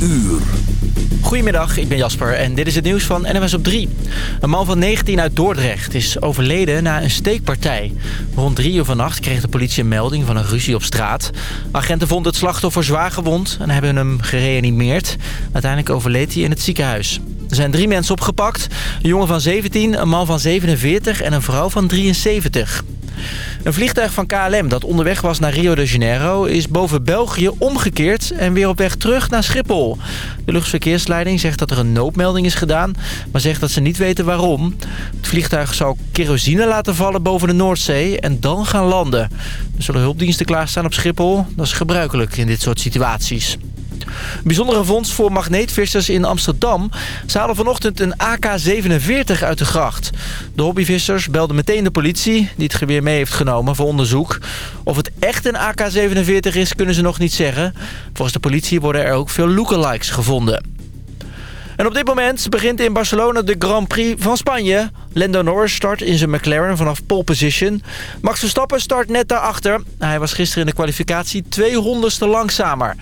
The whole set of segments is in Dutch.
uur. Goedemiddag, ik ben Jasper en dit is het nieuws van NMS op 3. Een man van 19 uit Dordrecht is overleden na een steekpartij. Rond 3 uur vannacht kreeg de politie een melding van een ruzie op straat. Agenten vonden het slachtoffer zwaar gewond en hebben hem gereanimeerd. Uiteindelijk overleed hij in het ziekenhuis. Er zijn drie mensen opgepakt. Een jongen van 17, een man van 47 en een vrouw van 73. Een vliegtuig van KLM dat onderweg was naar Rio de Janeiro... is boven België omgekeerd en weer op weg terug naar Schiphol. De luchtverkeersleiding zegt dat er een noodmelding is gedaan... maar zegt dat ze niet weten waarom. Het vliegtuig zou kerosine laten vallen boven de Noordzee en dan gaan landen. Er zullen hulpdiensten klaarstaan op Schiphol. Dat is gebruikelijk in dit soort situaties. Bijzondere vondst voor magneetvissers in Amsterdam. Ze halen vanochtend een AK-47 uit de gracht. De hobbyvissers belden meteen de politie, die het geweer mee heeft genomen voor onderzoek. Of het echt een AK-47 is, kunnen ze nog niet zeggen. Volgens de politie worden er ook veel lookalikes gevonden. En op dit moment begint in Barcelona de Grand Prix van Spanje. Lando Norris start in zijn McLaren vanaf pole position. Max Verstappen start net daarachter. Hij was gisteren in de kwalificatie 200ste langzamer.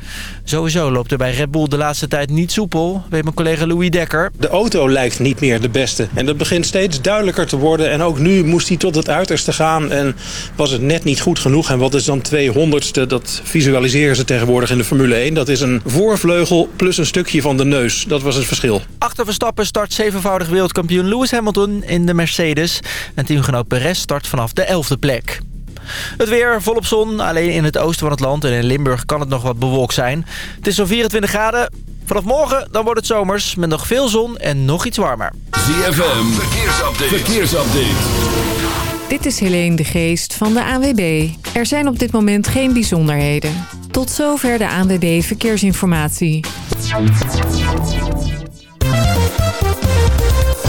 Sowieso loopt er bij Red Bull de laatste tijd niet soepel, weet mijn collega Louis Dekker. De auto lijkt niet meer de beste. En dat begint steeds duidelijker te worden. En ook nu moest hij tot het uiterste gaan en was het net niet goed genoeg. En wat is dan 200ste? Dat visualiseren ze tegenwoordig in de Formule 1. Dat is een voorvleugel plus een stukje van de neus. Dat was het verschil. Achter Verstappen start zevenvoudig wereldkampioen Lewis Hamilton in de Mercedes. En teamgenoot Perez start vanaf de 11e plek. Het weer volop zon. Alleen in het oosten van het land en in Limburg kan het nog wat bewolkt zijn. Het is zo'n 24 graden. Vanaf morgen dan wordt het zomers met nog veel zon en nog iets warmer. ZFM, verkeersupdate. verkeersupdate. Dit is Helene de Geest van de ANWB. Er zijn op dit moment geen bijzonderheden. Tot zover de ANWB Verkeersinformatie.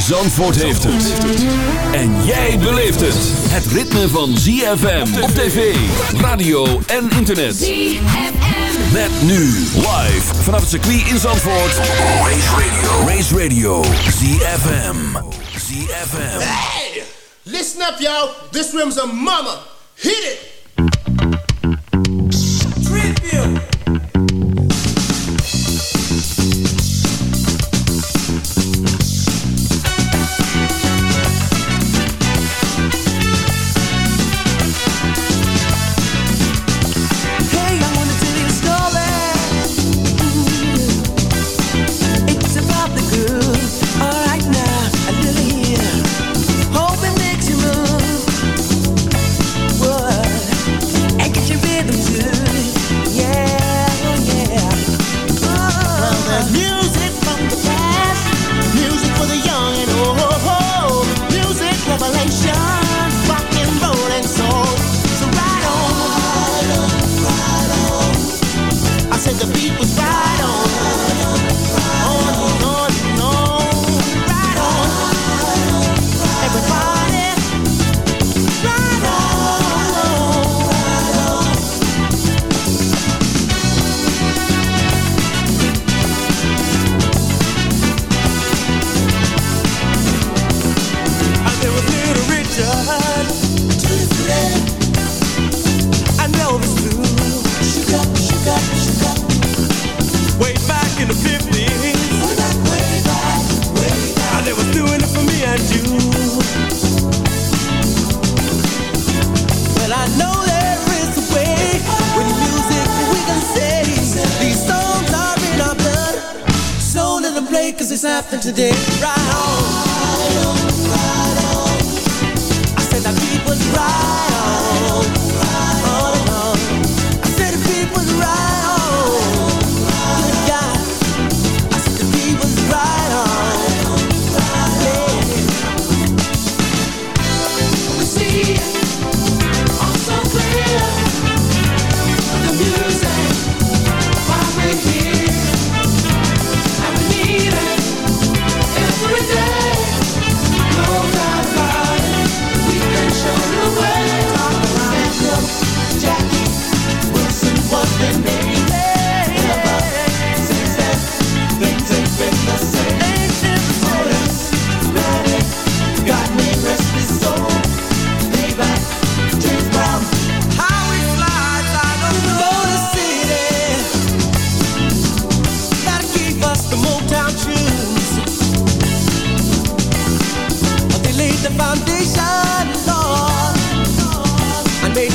Zandvoort heeft het. En jij beleeft het. Het ritme van ZFM op tv, radio en internet. ZFM. Met nu live vanaf het circuit in Zandvoort. Race Radio. Race Radio. ZFM. ZFM. Hey! Listen up, y'all. This room's a mama. Hit it! Tribute!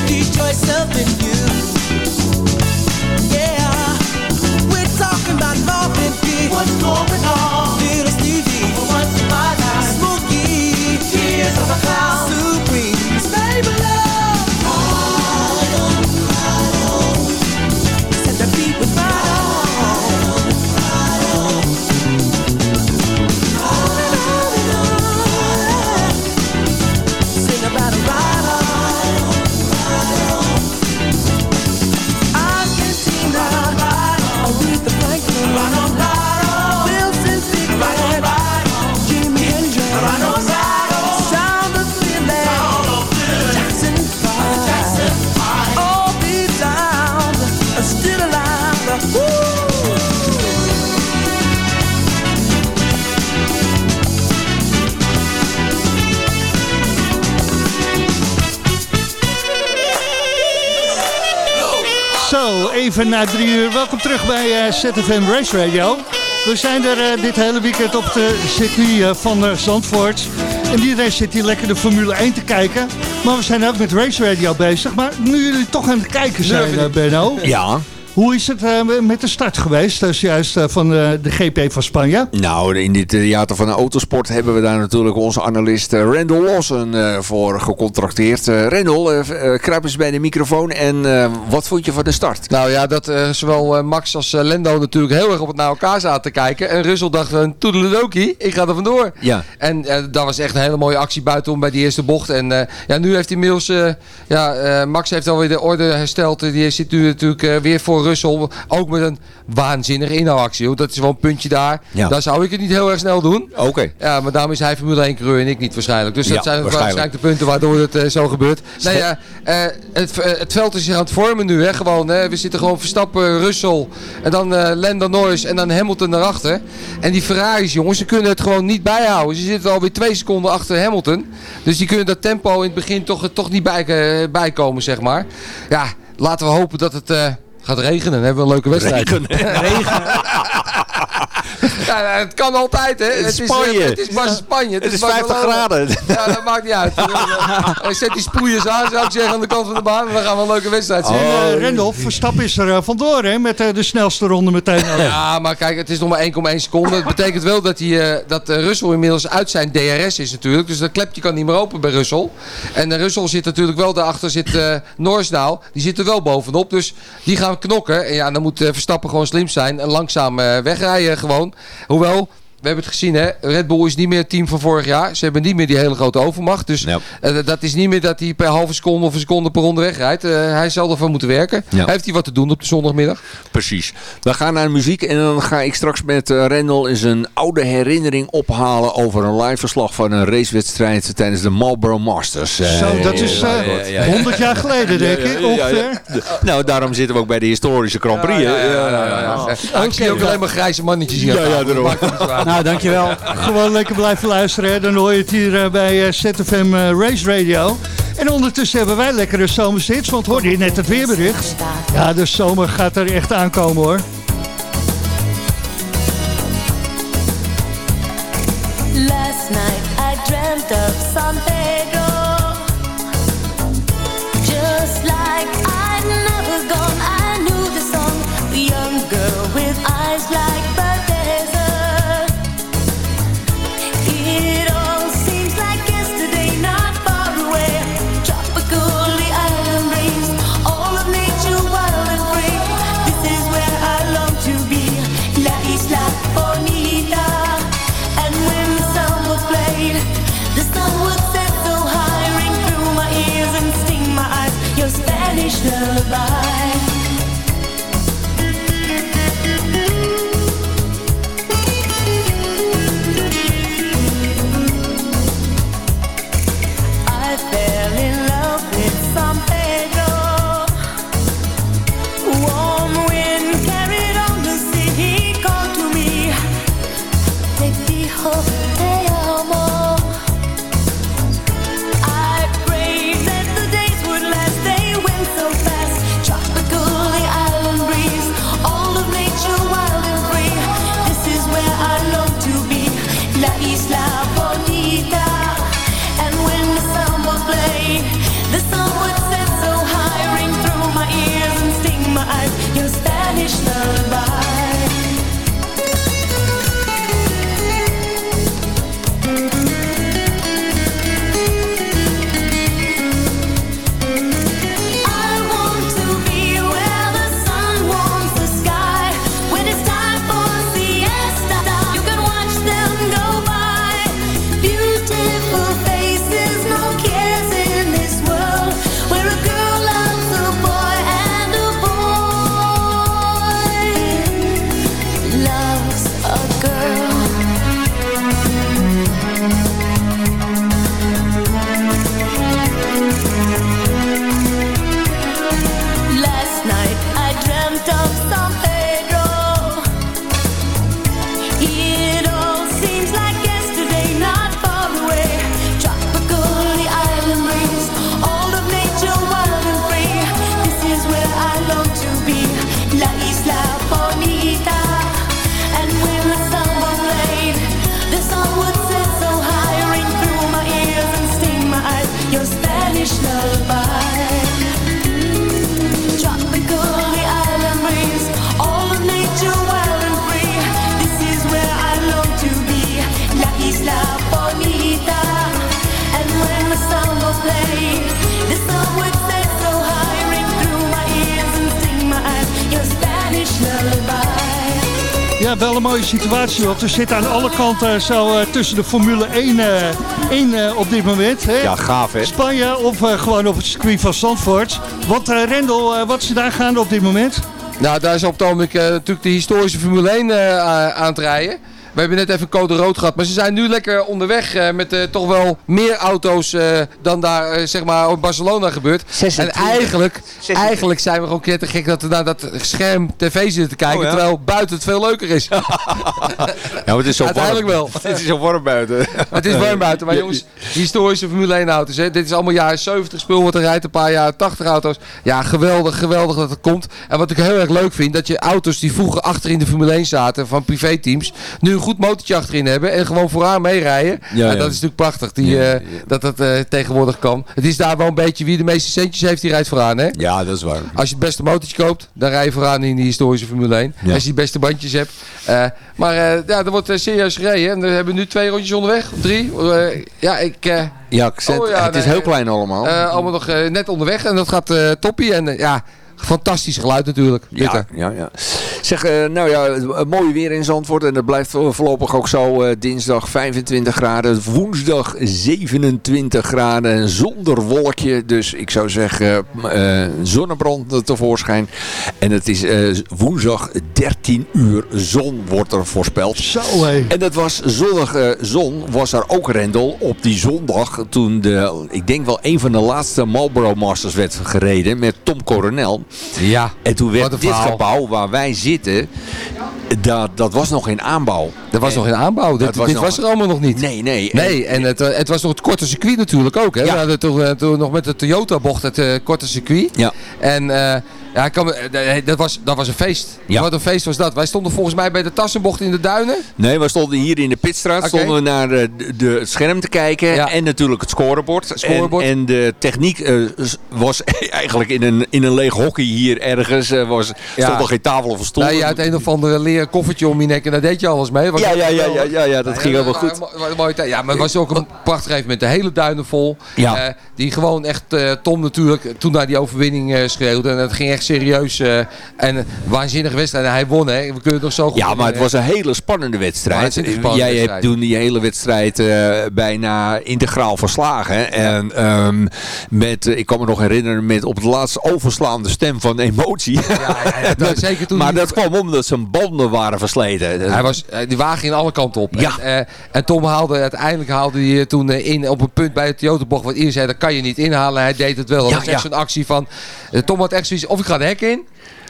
the choice of even na drie uur. Welkom terug bij eh, ZFM Race Radio. We zijn er eh, dit hele weekend op de circuit eh, van eh, Zandvoort. En iedereen zit hier lekker de Formule 1 te kijken. Maar we zijn ook met Race Radio bezig. Maar nu jullie toch aan het kijken zijn, eh, Benno. Ja. Hoe is het eh, met de start geweest? Is juist eh, van eh, de GP van Spanje. Nou, in dit theater van de autosport hebben we daar natuurlijk onze analist Randall Lawson eh, voor gecontracteerd. Randall, kruip eens bij de microfoon en eh, wat vond je van de start? Nou ja, dat eh, zowel eh, Max als Lendo natuurlijk heel erg op het naar elkaar zaten te kijken. En Russell dacht, toedeledokie, ik ga er vandoor. Ja. En dat was echt een hele mooie actie buitenom bij die eerste bocht. En eh, ja, nu heeft hij inmiddels, ja, eh, Max heeft alweer de orde hersteld. Die zit nu natuurlijk eh, weer voor Russell. Ook met een waanzinnige inhaalactie. hoor. Dat is wel een puntje daar. Ja. Daar zou ik het niet heel erg snel doen. Oké. Ja, maar daarom is hij Formule 1 coureur en ik niet waarschijnlijk. Dus dat Ja, zijn waarschijnlijk. de punten waardoor het eh, zo gebeurt. Nee, ja, eh, het, eh, het veld is zich aan het vormen nu. Hè, gewoon, hè. We zitten gewoon Verstappen, Russell en dan Lando Norris en dan Hamilton daarachter. En die Ferraris, jongens, ze kunnen het gewoon niet bijhouden. Ze zitten alweer twee seconden achter Hamilton. Dus die kunnen dat tempo in het begin toch, toch niet bij, bijkomen, zeg maar. Ja, laten we hopen dat het... Gaat regenen, dan hebben we een leuke wedstrijd. Ja, het kan altijd, hè. Het is, Spanje. eh, Het is maar Spanje. Het is Barcelona. 50 graden. Ja, dat maakt niet uit. Eh, Zet die sproeiers aan, zou ik zeggen, aan de kant van de baan. En dan gaan we een leuke wedstrijd zien. En eh, Randolph, Verstappen is er vandoor hè, met de snelste ronde meteen. al. Ja, maar kijk, het is nog maar 1,1 seconde. Het betekent wel dat, hij, eh, dat eh, Russell inmiddels uit zijn DRS is natuurlijk. Dus dat klepje kan niet meer open bij Russell. En eh, Russell zit natuurlijk wel daarachter, zit eh Norris nou. Die zit er wel bovenop. Dus die gaan knokken. En ja, dan moet Verstappen gewoon slim zijn. En langzaam eh, wegrijden gewoon. Hoewel... We hebben het gezien, hè? Red Bull is niet meer het team van vorig jaar. Ze hebben niet meer die hele grote overmacht. Dus Ja. eh, dat is niet meer dat hij per halve seconde of een seconde per ronde wegrijdt. Eh, hij zal ervan moeten werken. Ja. Heeft hij wat te doen op de zondagmiddag? Precies. We gaan naar de muziek en dan ga ik straks met eh, Randall eens een oude herinnering ophalen over een live verslag van een racewedstrijd tijdens de Marlboro Masters. Eh, Zo, dat is ja, eh, ja, ja, ja. 100 jaar geleden, denk ik, ongeveer. Nou, daarom zitten we ook bij de historische Grand Prix. Ja, ja, ja. Ik zie ook alleen maar grijze mannetjes hier. Ja, ja, daarom. Nou, dankjewel. Gewoon lekker blijven luisteren. Hè. Dan hoor je het hier eh, bij eh, ZFM eh, Race Radio. En ondertussen hebben wij lekkere zomershits. Want hoorde je net het weerbericht? Ja, de zomer gaat er echt aankomen hoor. Last night I dreamt of situatie. Want we zitten aan alle kanten zo eh, tussen de Formule 1 eh, in eh, op dit moment. Hè? Ja, gaaf hè. Spanje of eh, gewoon op het circuit van Zandvoort. Want eh, Rendel, eh, wat is er daar gaande op dit moment? Nou, daar is op het ogenblik eh, natuurlijk de historische Formule 1 eh, a- aan het rijden. We hebben net even code rood gehad, maar ze zijn nu lekker onderweg eh, met eh, toch wel meer auto's eh, dan daar zeg maar op Barcelona gebeurt. 26. En eigenlijk, eigenlijk zijn we gewoon knettergek dat we naar dat scherm tv zitten te kijken, Oh ja? terwijl buiten het veel leuker is. Ja, maar het is zo Uiteindelijk warm. wel. Het is zo warm buiten. Het is warm buiten, maar jongens, historische Formule 1 auto's. Hè. Dit is allemaal jaren 70 spul wat er rijdt, een paar jaren 80 auto's. Ja, geweldig, geweldig dat het komt. En wat ik heel erg leuk vind, dat je auto's die vroeger achter in de Formule 1 zaten van privéteams, nu goed motortje achterin hebben en gewoon vooraan meerijden. Ja, Ja. Dat is natuurlijk prachtig, die, Ja, eh, ja. dat dat eh, tegenwoordig kan. Het is daar wel een beetje wie de meeste centjes heeft, die rijdt vooraan. Hè? Ja, dat is waar. Als je het beste motortje koopt, dan rij je vooraan in die historische Formule 1. Ja. Als je de beste bandjes hebt. Eh, maar ja, er wordt serieus gereden. En we hebben nu twee rondjes onderweg. Of drie. Ja, ik... Ja, ik zet- Oh ja, het is heel klein allemaal. allemaal nog net onderweg. En dat gaat eh toppie. En ja, fantastisch geluid natuurlijk. Ja, ja, ja. Zeg, eh, nou ja, het- mooi weer in Zandvoort. En dat blijft voorlopig ook zo. eh, dinsdag 25 graden. Woensdag 27 graden. Zonder wolkje. Dus ik zou zeggen, eh, zonnebrand tevoorschijn. En het is eh, woensdag 13 uur zon wordt er voorspeld. Zo hé. En dat was zonnige zon, was er ook Rendel op die zondag toen de, ik denk wel een van de laatste Marlboro Masters werd gereden met Tom Coronel. Ja. En toen werd dit verhaal. gebouw waar wij zitten, dat, dat was nog in aanbouw. Dat was nog in aanbouw. Dit, Het was dit nog- was er allemaal nog niet. Nee, nee. Nee, en het, eh, het was nog het korte circuit natuurlijk ook. Hè? Ja. We hadden toen, eh, toen nog met de Toyota bocht het eh, korte circuit. Ja. En ja, ik kan, me- eh, dat, was, dat was een feest. Ja. Wat een feest was dat. Wij stonden volgens mij bij de Tassenbocht in de Duinen. Nee, we stonden hier in de pitstraat, Oké. stonden we naar eh, de, de, het scherm te kijken Ja. en natuurlijk het scorebord. Scorebord. En, en de techniek eh, was eigenlijk in een, in een leeg hockey hier ergens. eh, was, Ja. stond er geen tafel of een stoel. Je had een of andere leren koffertje om je nek en daar deed je alles mee. Ja, ja, ja, ja, ja, ja, dat ging helemaal ja, goed. mooie tijd. Ja, maar het was ook een prachtig evenement. De hele duinen vol. Ja. Die gewoon echt, Tom natuurlijk, toen naar die overwinning schreeuwde. En het ging echt serieus. eh, en waanzinnige wedstrijd. En hij won, hè. We kunnen nog zo goed Ja, maar het was een hele spannende wedstrijd. Spannende Jij wedstrijd. hebt toen die hele wedstrijd eh, bijna integraal verslagen. En ehm, met, eh, ik kan me nog herinneren, met op het laatst overslaande stem van emotie. Ja, ja, dat- zeker toen maar die- dat kwam omdat zijn banden waren versleten. Hij was, die wagen ging alle kanten op. Ja. En, en Tom haalde uiteindelijk haalde hij toen in op een punt bij het Toyota bocht. Wat iedereen zei, dat kan je niet inhalen. Hij deed het wel. Dat was echt zo'n actie van... Tom had echt zoiets, of ik ga de hek in,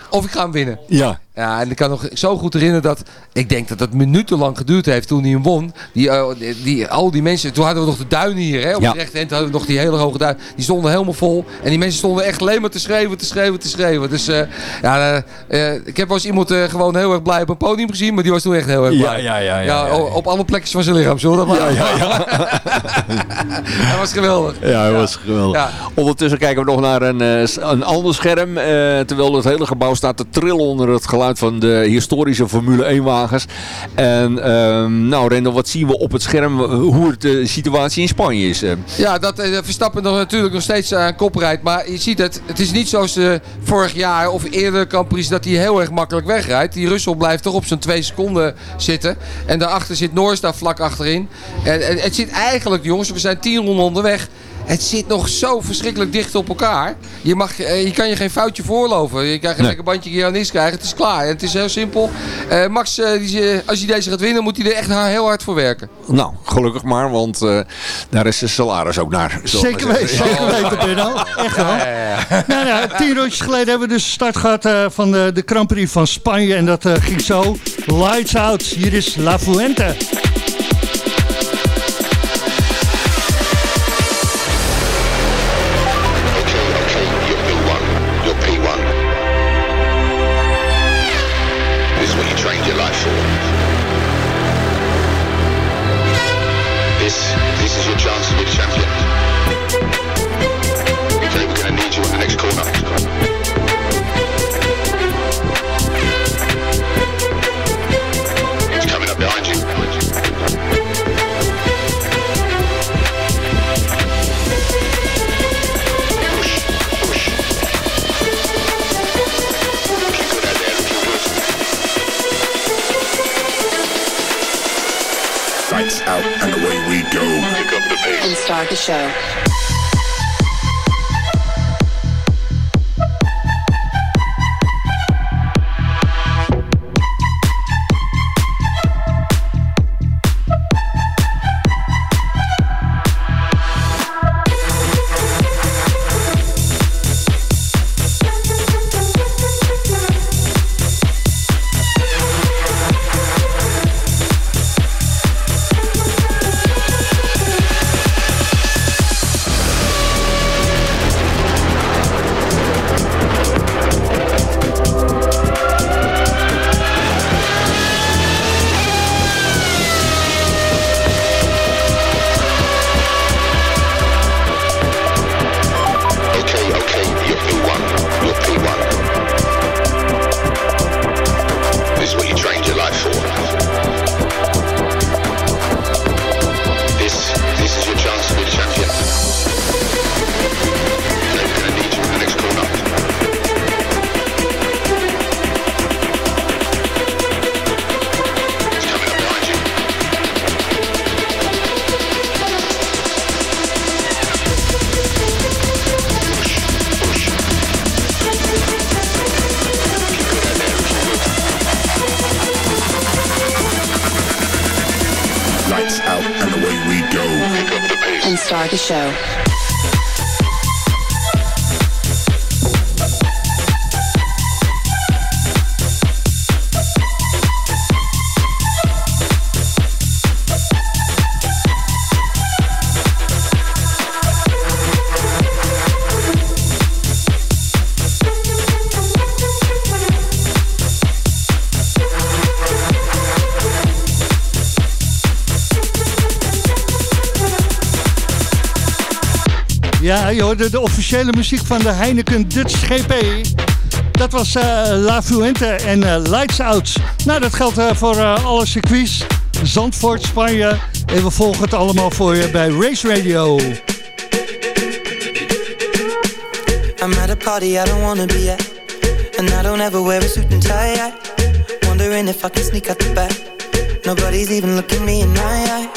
of ik ga hem winnen. Ja. Ja, en ik kan nog zo goed herinneren dat... Ik denk dat het minutenlang geduurd heeft toen hij hem won. Die, eh, die, die- al die mensen... Toen hadden we nog de duinen hier. Hè, op Ja. het rechterhand hadden we nog die hele hoge duinen. Die stonden helemaal vol. En die mensen stonden echt alleen maar te schreeuwen, te schreeuwen, te schreeuwen. Dus eh, ja, eh, ik heb wel eens iemand gewoon heel erg blij op een podium gezien. Maar die was toen echt heel erg blij. ja, ja, ja, ja, Op alle plekjes van zijn lichaam. Zullen dat maar Ja, ja, Dat was geweldig. Ja, dat was geweldig. Ondertussen kijken we nog naar een, een ander scherm. terwijl het hele gebouw staat te trillen onder het geluid van de historische Formule 1 wagens. En ehm, nou Rendel, wat zien we op het scherm? Hoe de situatie in Spanje is. eh. Ja, dat eh, Verstappen nog, natuurlijk nog steeds aan kop rijdt. Maar je ziet het, het is niet zoals eh, vorig jaar of eerder Grand dat hij heel erg makkelijk wegrijdt. Die Russell blijft toch op zijn twee seconden zitten. En daarachter zit Norris daar vlak achterin. En, en het zit eigenlijk, jongens, we zijn tien ronden onderweg. Het zit nog zo verschrikkelijk dicht op elkaar. Je, mag, eh, je kan je geen foutje voorloven. Je krijgt een Nee. lekker bandje Giannis krijgen. Het is klaar. Het is heel simpel. Eh, Max, eh, die, als hij deze gaat winnen, moet hij er echt heel hard voor werken. Nou, gelukkig maar, want eh, daar is de salaris ook naar. Zeker weten, zeker weten, Benno. Echt wel. Nou ja, tien rondjes geleden hebben we dus de start gehad eh, van de, de Grand Prix van Spanje. En dat eh, ging zo. Lights out. Hier is La Fuente. Show. Lights out and away we go. Pick up the pace. And start the show. Ja, je hoorde de officiële muziek van de Heineken Dutch GP. Dat was eh, La Fuente en eh, Lights Out. Nou, dat geldt eh, voor alle circuits. Zandvoort, Spanje. En we volgen het allemaal voor je bij Race Radio. I'm at a party I don't wanna be at And I don't ever wear a suit and tie Wondering if I can sneak out the back Nobody's even looking me in my eyes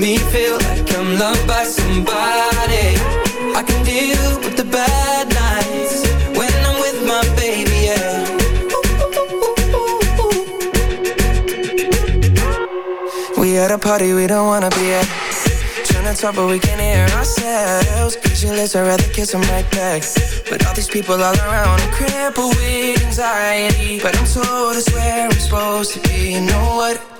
me feel like I'm loved by somebody. I can deal with the bad nights when I'm with my baby, yeah. We at a party we don't wanna be at. Trying to talk but we can't hear ourselves. Pictureless, I'd rather kiss right back. But all these people all around, I'm crippled with anxiety. But I'm told it's where I'm supposed to be. You know what?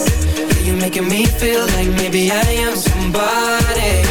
Making me feel like maybe I am somebody.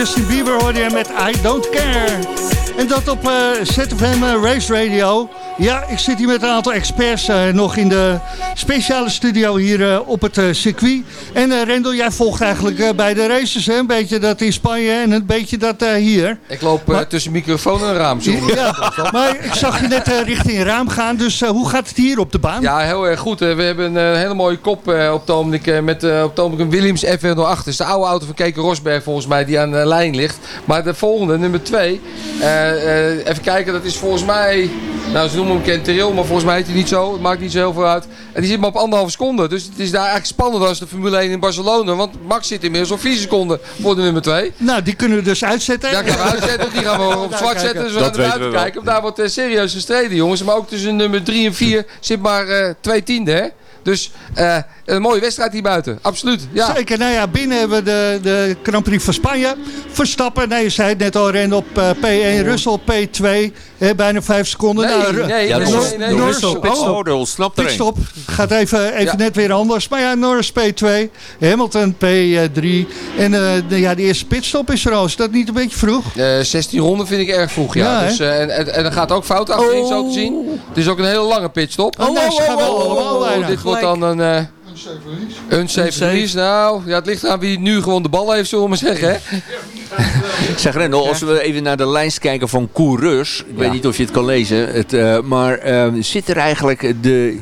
Justin Bieber hoorde je met I Don't Care. En dat op eh, ZFM eh, Race Radio. Ja, ik zit hier met een aantal experts eh, nog in de speciale studio hier eh, op het eh, circuit. En Rendel, jij volgt eigenlijk bij de races, hè? Een beetje dat in Spanje en een beetje dat hier. Ik loop tussen microfoon en raam. zo. Ja, maar ik zag je net richting raam gaan, dus hoe gaat het hier op de baan? Ja, heel erg goed. We hebben een hele mooie kop op het ogenblik met op het een Williams F108. Dat is de oude auto van Keke Rosberg volgens mij die aan de lijn ligt. Maar de volgende, nummer 2. even kijken, dat is volgens mij... Nou, ze noemen hem Kenteril, maar volgens mij heet hij niet zo. Het maakt niet zo heel veel uit. En die zit maar op anderhalve seconde. Dus het is daar eigenlijk spannender als de Formule 1 in Barcelona. Want Max zit inmiddels op 4 seconden voor de nummer 2. Nou, die kunnen we dus uitzetten. Ja, gaan we uitzetten. Die gaan we op zwart zetten. Dus we gaan eruit kijken. Om daar wat eh, serieus te strijden, jongens. Maar ook tussen nummer 3 en 4 zit maar eh, twee tiende, hè? Dus eh, een mooie wedstrijd hier buiten. Absoluut. Ja. Zeker, nou ja, binnen hebben we de, de Grand Prix van Spanje. Verstappen, nee, je zei het net al, ren op eh, P1, Russell P2, hè, bijna vijf seconden. Nee, nou, nee, Ja, nee, Norris- nee, Russell, oh, pitstop. Oh, snapt er een. Pitstop, gaat even, even Ja. net weer anders. Maar ja, Norris P2, Hamilton P3. En eh, de, ja, de eerste pitstop is er al. Is dat niet een beetje vroeg? Eh, 16 ronden vind ik erg vroeg, ja. Dus, eh, en, en, en dat gaat ook fout achterin, zo te zien. Het is ook een hele lange pitstop. Oh, nee, ze gaan wel allemaal bijna. Wordt dan een... eh release. Nou, ja, het ligt aan wie nu gewoon de bal heeft, zullen we maar zeggen. Hè? Zeg Rendel, als we even naar de lijst kijken van coureurs. Ik weet niet of je het kan lezen. Het, eh, maar eh, zit er eigenlijk de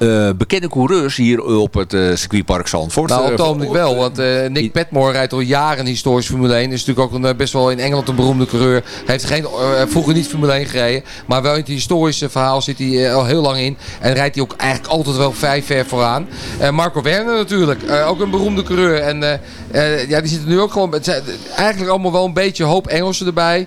eh, bekende coureurs hier op het eh, circuitpark Zandvoort? Nou, het Eh, wel, want Nick Petmore rijdt al jaren historisch Formule 1. Is natuurlijk ook een, best wel in Engeland een beroemde coureur. Hij heeft geen, vroeger niet Formule 1 gereden, maar wel in het historische verhaal zit hij al heel lang in. En rijdt hij ook eigenlijk altijd wel vrij ver vooraan. Marco Werner natuurlijk, ook een beroemde coureur. En ja, die zitten nu ook gewoon, zijn eigenlijk allemaal wel een beetje hoop Engelsen erbij.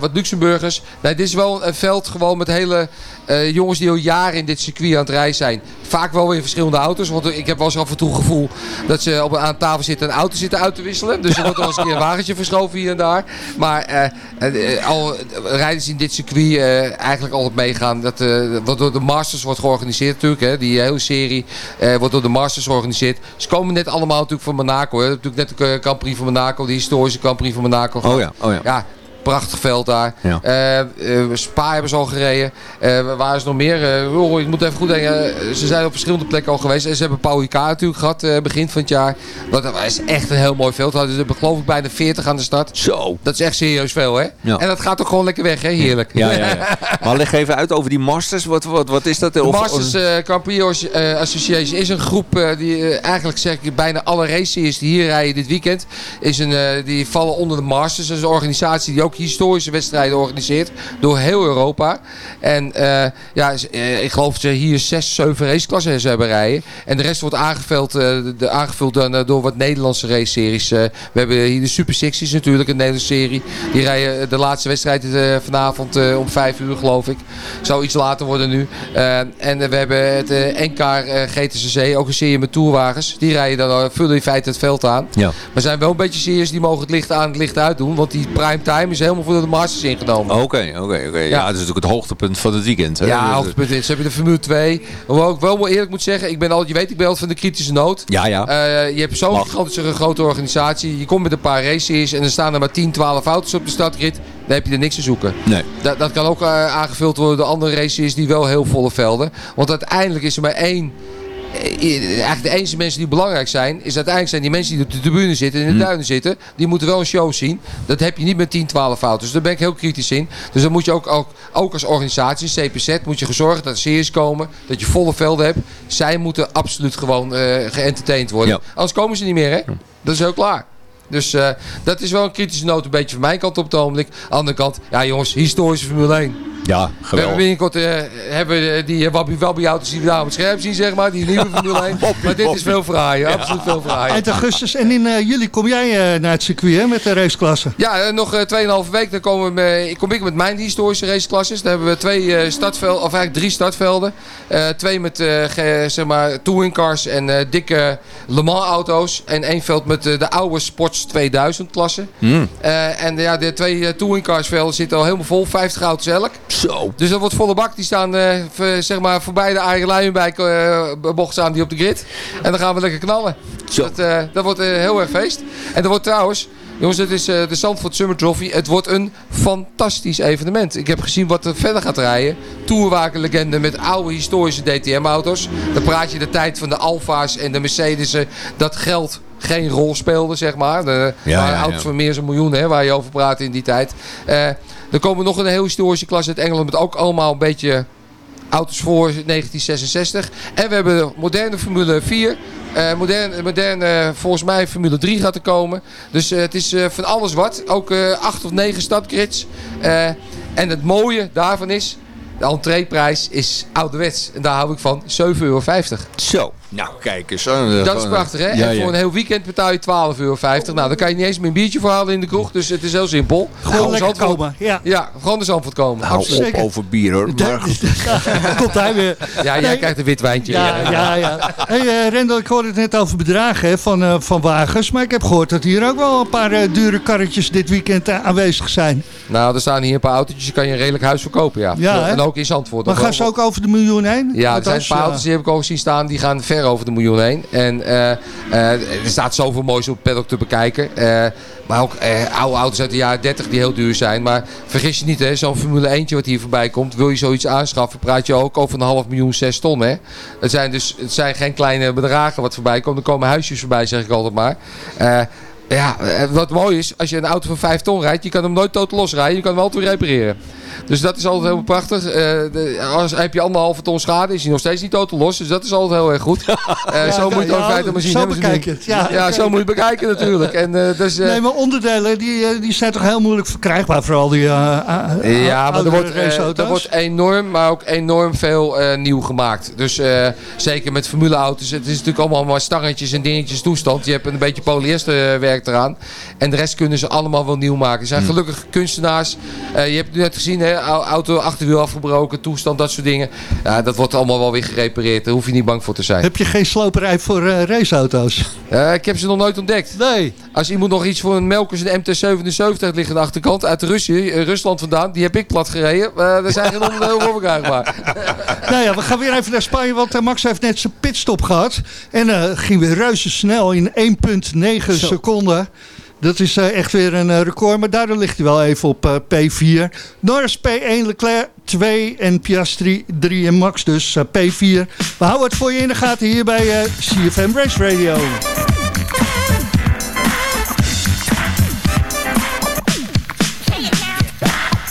wat Luxemburgers. Nee, dit is wel een veld gewoon met hele eh, jongens die al jaren in dit circuit aan het rijden zijn. Vaak wel weer verschillende auto's. Want ik heb wel eens af en toe het gevoel dat ze op een, aan tafel zitten en auto zitten uit te wisselen. Dus er wordt wel eens een keer een wagentje verschoven hier en daar. Maar eh, eh, al rijden ze in dit circuit eigenlijk altijd meegaan. Dat, wat door de Masters wordt georganiseerd natuurlijk. Hè. Die hele serie wordt door de Masters georganiseerd. Ze komen net allemaal natuurlijk van Monaco. Hè. Natuurlijk net de Grand Prix van Monaco. De historische Grand Prix van Monaco. Oh ja, oh ja. Ja, prachtig veld daar. Ja. Eh, eh, Spa hebben ze al gereden. Eh, waar is nog meer? Oh, ik moet even goed denken. Ze zijn op verschillende plekken al geweest. En ze hebben Paul Ricard natuurlijk gehad eh, begin van het jaar. Dat is echt een heel mooi veld. Ze hebben geloof ik bijna 40 aan de start. Zo. Dat is echt serieus veel hè. Ja. En dat gaat toch gewoon lekker weg hè. Heerlijk. Ja, ja, ja. Maar leg even uit over die Masters. Wat, wat, wat is dat? De Of- Masters eh, Association is een groep die eigenlijk zeg ik bijna alle races die hier rijden dit weekend. Is een, die vallen onder de Masters. Dat is een organisatie die ook historische wedstrijden organiseert door heel Europa. En eh, ja, eh, ik geloof dat ze hier zes, zeven raceklassen hebben rijden. En de rest wordt aangevuld, eh, de, aangevuld dan, door wat Nederlandse raceseries. We hebben hier de Super Sixties natuurlijk, een Nederlandse serie. Die rijden de laatste wedstrijd vanavond om vijf uur geloof ik. Zou iets later worden nu. En we hebben het NK GTCC, ook een serie met tourwagens. Die rijden dan, vullen in feite het veld aan. Ja. Maar zijn wel een beetje series die mogen het licht aan het licht uit doen. Want die prime time is helemaal voor de Masters ingenomen. Oké, oké, oké. Ja, dat is natuurlijk het hoogtepunt van het weekend. Hè? Ja, Dus, hoogtepunt is. Ze hebben de Formule 2. Hoewel ik wel eerlijk moet zeggen, ik ben al, je weet, ik ben altijd van de kritische noot. Ja, ja. Eh, je hebt zo'n gigantische grote organisatie. Je komt met een paar races en er staan er maar 10, 12 auto's op de startgrid. Dan heb je er niks te zoeken. Nee. Dat, dat kan ook eh, aangevuld worden door andere races die wel heel volle velden. Want uiteindelijk is er maar één. Eh, Eigenlijk de enige mensen die belangrijk zijn, is uiteindelijk zijn die mensen die op de tribune zitten en in de Hm. duinen zitten, die moeten wel een show zien. Dat heb je niet met 10, 12 auto's. Dus daar ben ik heel kritisch in. Dus dan moet je ook, ook, ook als organisatie, CPZ, moet je gezorgd dat er series komen, dat je volle velden hebt. Zij moeten absoluut gewoon geëntertained worden. Ja. Anders komen ze niet meer, hè? Dat is heel klaar. Dus eh, dat is wel een kritische noot een beetje van mijn kant op het ogenblik. Aan de andere kant, ja jongens, historische Formule 1. Ja, We hebben geweldig. binnenkort eh, hebben we die uh, wappie wappie auto's die we daar op het scherp zien, zeg maar. Die nieuwe Formule 1. maar dit is veel fraaier, absoluut veel fraaier. Eind augustus en in eh, juli kom jij eh, naar het circuit hè, met de raceklasse. Ja, eh, nog eh, 2,5 week. Dan komen we, eh, kom ik met mijn historische raceklasses. Dan hebben we twee eh, startvelden, of eigenlijk drie startvelden. Eh, twee met eh, ge- zeg maar touringcars en eh, dikke Le Mans auto's. En één veld met eh, de oude Sports 2000 klasse. Hmm. Eh, en ja, de twee eh, touringcars velden zitten al helemaal vol. 50 auto's elk. Zo. Dus dat wordt volle bak. Die staan eh, zeg maar voorbij de Arie Luijenbijk eh, bocht staan die op de grid. En dan gaan we lekker knallen. Zo. Dat, eh, dat wordt heel erg feest. En dat wordt trouwens... Jongens, dit is de Zandvoort Summer Trophy. Het wordt een fantastisch evenement. Ik heb gezien wat er verder gaat rijden. Tourwagenlegende met oude historische DTM-auto's. Dan praat je de tijd van de Alfa's en de Mercedes'en. Dat geld geen rol speelde, zeg maar. De, Ja, van meer dan een miljoen, hè, waar je over praatte in die tijd. Er komen nog een heel historische klas uit Engeland met ook allemaal een beetje auto's voor 1966. En we hebben de moderne Formule 4. Eh moderne, moderne, volgens mij Formule 3 gaat er komen. Dus eh, het is eh, van alles wat. Ook eh, acht of negen stadgrids. Eh, en het mooie daarvan is... De entreeprijs is ouderwets. En daar hou ik van. 7,50 euro. Zo. Nou, kijk eens. eh, Dat is prachtig, hè? Ja, en ja. voor een heel weekend betaal je 12,50 euro. Nou, dan kan je niet eens meer een biertje voor halen in de kroeg. Dus het is heel simpel. Gewoon lekker Zandvoort- komen. Ja. Ja, gewoon de Zandvoort komen. Hou Absoluut. op over bier hoor. Maar goed. Komt hij weer. Ja, jij Nee. krijgt een wit wijntje. Ja, ja, ja. Hey, eh, Rendel, ik hoorde het net over bedragen hè, van, eh, van wagens. Maar ik heb gehoord dat hier ook wel een paar eh, dure karretjes dit weekend eh, aanwezig zijn. Nou, er staan hier een paar autootjes. Je kan je een redelijk huis verkopen, ja. En ook in Zandvoort. Maar gaan ze ook over de miljoen heen? Ja, er zijn een paar auto's die heb ik ook zien staan. Die gaan ver over de miljoen heen. En eh, eh, er staat zoveel moois op paddock te bekijken. Eh, maar ook oude auto's uit de jaren 30 die heel duur zijn. Maar vergis je niet, zo'n Formule 1 wat hier voorbij komt. Wil je zoiets aanschaffen, praat je ook over een half miljoen, zes ton. Hè? Het zijn dus het zijn geen kleine bedragen wat voorbij komt. Er komen huisjes voorbij, zeg ik altijd maar. Ja, eh, wat mooi is, als je een auto van 5 ton rijdt, je kan hem nooit totaal losrijden. Je kan hem altijd repareren. Dus dat is altijd heel prachtig. Eh, de, als heb je anderhalve ton schade, is hij nog steeds niet totaal los. Dus dat is altijd heel erg goed. Eh, zo moet je ook ja, maar zien. zo bekijk het, ja, ja, zo moet je bekijken natuurlijk. En, dus, eh, Nee, maar onderdelen die, die zijn toch heel moeilijk verkrijgbaar voor al die Ja, maar er wordt, er wordt enorm, maar ook enorm veel nieuw gemaakt. Dus zeker met formuleauto's. Het is natuurlijk allemaal maar stangetjes en dingetjes toestand. Je hebt een beetje polyesterwerk eraan. En de rest kunnen ze allemaal wel nieuw maken. Er zijn gelukkig kunstenaars. Eh, je hebt het net gezien, hè, au- auto achterwiel afgebroken, toestand, dat soort dingen. Ja, dat wordt allemaal wel weer gerepareerd. Daar hoef je niet bang voor te zijn. Heb je geen sloperij voor eh, raceauto's? Eh, ik heb ze nog nooit ontdekt. Nee. Als iemand nog iets voor een Melkers een MT-77 heeft liggen aan de achterkant uit Rusland, Rusland vandaan, die heb ik plat gereden. Uh, daar zijn geen onderdelen voor verkrijgbaar. nou ja, we gaan weer even naar Spanje, want Max heeft net zijn pitstop gehad. En eh ging weer reuze snel in 1,9 seconden. Dat is eh, echt weer een eh, record, maar daardoor ligt hij wel even op eh, P4. Norris P1, Leclerc 2 en Piastri 3 en Max dus eh, P4. We houden het voor je in de gaten hier bij CFM Race Radio.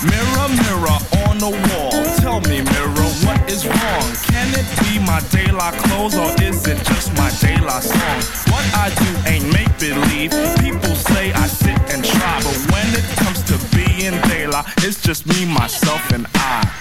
Mirror, mirror on the wall. Tell me, mirror, what is wrong? It be my daylight clothes or is it just my daylight song? What I do ain't make believe. People say I sit and try, but when it comes to being daylight, it's just me, myself, and I.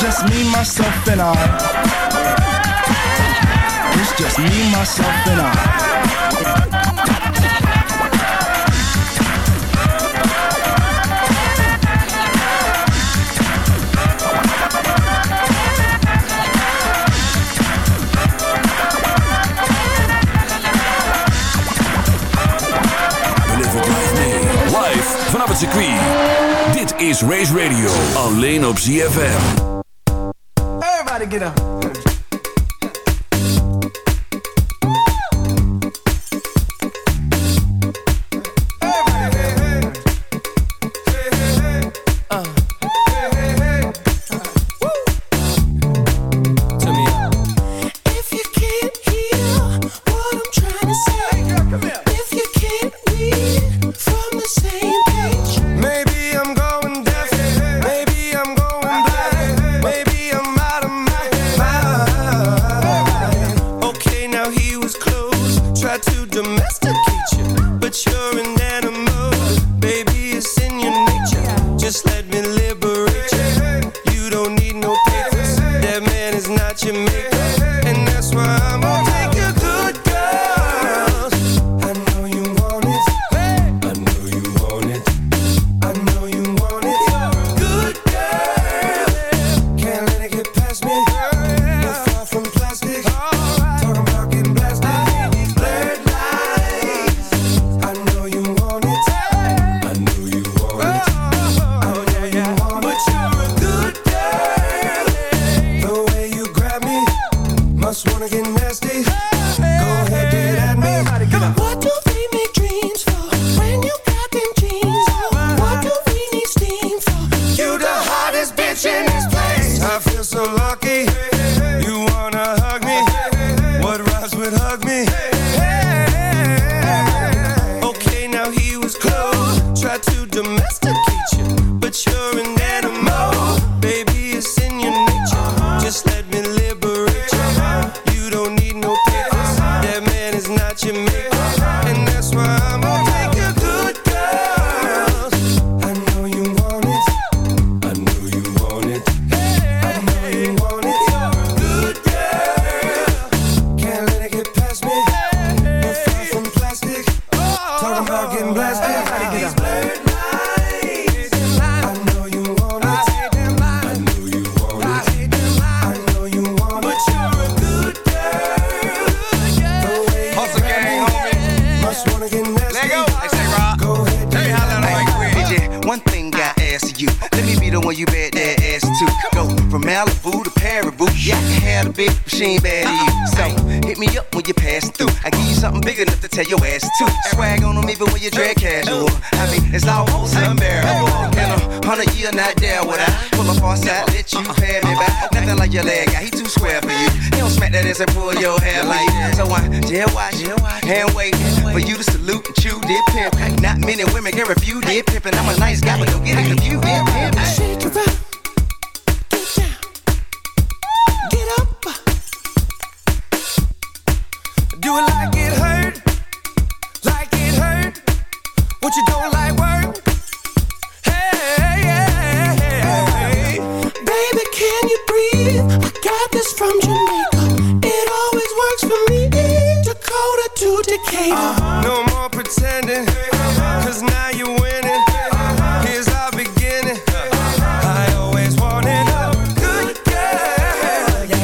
just me, myself, and I. It's just me, myself, and I. Vanaf het circuit. Dit is Race Radio. Alleen op ZFM get up.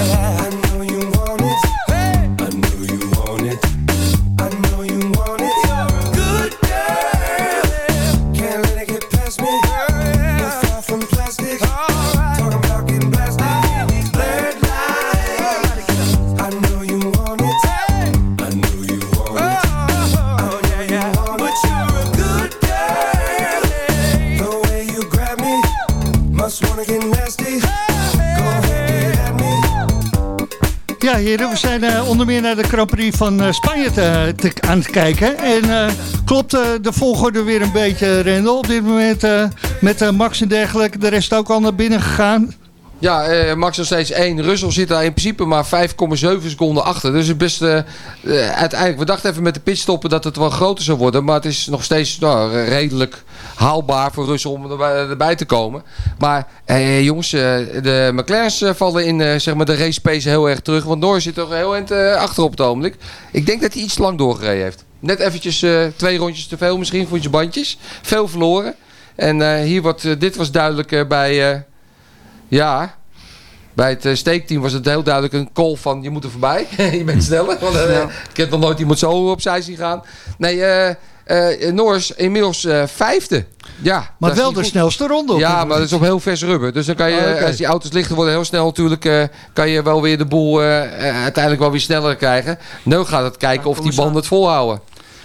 yeah. Zijn eh, onder meer naar de Grand Prix van eh, Spanje te, te- aan het kijken. En eh, klopt eh, de volgorde weer een beetje, Rendel? Op dit moment met Max en dergelijke, de rest ook al naar binnen gegaan. Ja, eh, Max nog steeds 1. Russell zit daar in principe maar 5,7 seconden achter. Dus het best eh, eh. We dachten even met de pitstoppen dat het wel groter zou worden. Maar het is nog steeds nou, redelijk haalbaar voor Russell om erbij, te komen. Maar eh, jongens, de McLaren's vallen in zeg maar de race pace heel erg terug. Want Norris zit toch heel eind achter op het ogenblik. Ik denk dat hij iets lang doorgereden heeft. Net eventjes twee rondjes te veel misschien voor je bandjes. Veel verloren. En hier wordt, dit was duidelijk bij... ja, bij het eh, steekteam was het heel duidelijk een call van je moet er voorbij. je bent sneller. Want, eh, Ik heb nog nooit iemand zo opzij zien gaan. Nee, eh eh Norris inmiddels vijfde. Ja, Maar wel de goed. snelste ronde. op Ja, maar dat is op heel vers rubber. Dus dan kan je, Oh, als die auto's lichter worden, heel snel natuurlijk, kan je wel weer de boel uiteindelijk wel weer sneller krijgen. Nu gaat het kijken of die banden het volhouden.